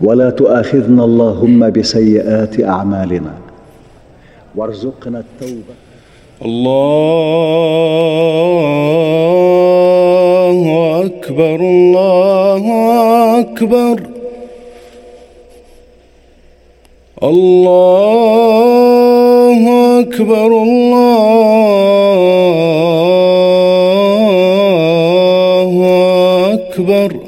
ولا تؤاخذنا اللهم بسيئات أعمالنا. وارزقنا التوبة. الله أكبر الله أكبر. الله أكبر الله أكبر.